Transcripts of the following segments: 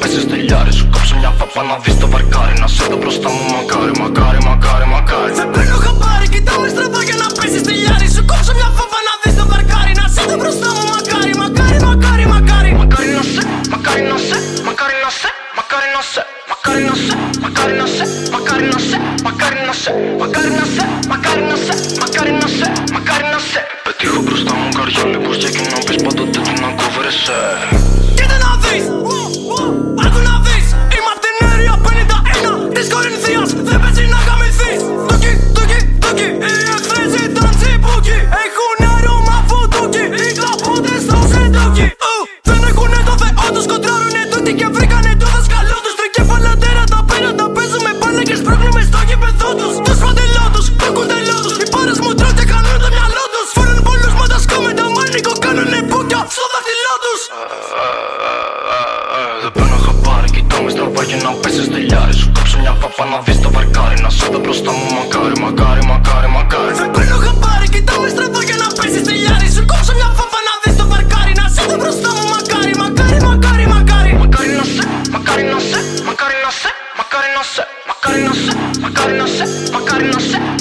Πέσει στη λιάρη σου κόψω μια φαπά να δεις το βαρκάρι Να σε δω μπροστά μου μακάρι, μακάρι, μακάρι, μακάρι σε Μακάρι να σε, μακάρι να σε, μακάρι να σε, μακάρι να σε. Πετύχω μπροστά μου καριόλι πως και εκείνο πεις πάντοτε τι να κόβρεσαι στο γήπεδό τους Τους φαντελό τους, το κουντελό τους. Οι πάρες μου τρώνε και κάνουν το μυαλό τους. Φορούν πολλούς μα τα σκάμε τα μάνικο Κάνουνε μπουκιά στο δάχτυλό τους. Δεν παίρνω χαμπάρι, κοιτάω μες στραβά για να πέσεις τελειάρι Σου. Κόψω μια φάπα να δεις το βαρκάρι Να σε δω μπροστά μου μακάρι, μακάρι, μακάρι, μακάρι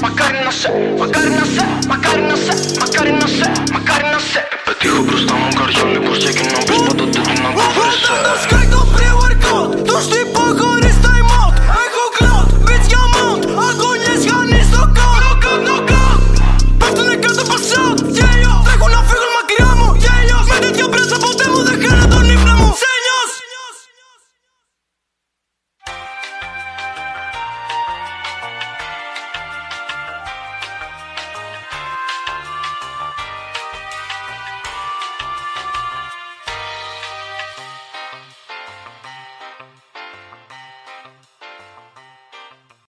Макар на макар на макар